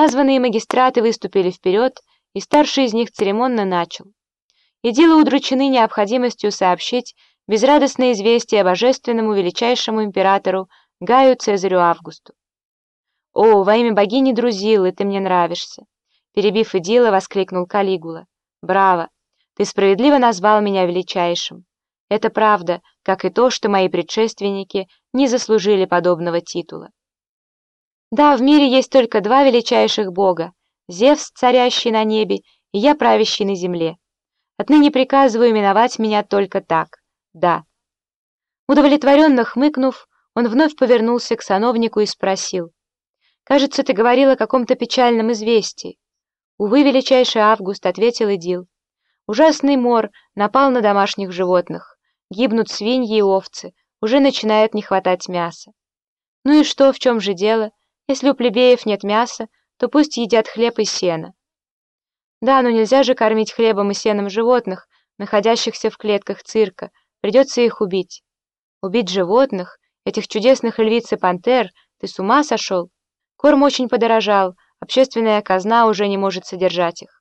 Названные магистраты выступили вперед, и старший из них церемонно начал. Идилы удручены необходимостью сообщить безрадостное известие божественному величайшему императору Гаю Цезарю Августу. «О, во имя богини Друзилы, ты мне нравишься!» Перебив Идила, воскликнул Калигула. «Браво! Ты справедливо назвал меня величайшим. Это правда, как и то, что мои предшественники не заслужили подобного титула. Да, в мире есть только два величайших бога — Зевс, царящий на небе, и я, правящий на земле. Отныне приказываю именовать меня только так. Да. Удовлетворенно хмыкнув, он вновь повернулся к сановнику и спросил. «Кажется, ты говорил о каком-то печальном известии». «Увы, величайший Август», — ответил Идил. «Ужасный мор напал на домашних животных. Гибнут свиньи и овцы, уже начинает не хватать мяса. Ну и что, в чем же дело? Если у плебеев нет мяса, то пусть едят хлеб и сено. Да, но нельзя же кормить хлебом и сеном животных, находящихся в клетках цирка. Придется их убить. Убить животных, этих чудесных львиц и пантер, ты с ума сошел? Корм очень подорожал, общественная казна уже не может содержать их.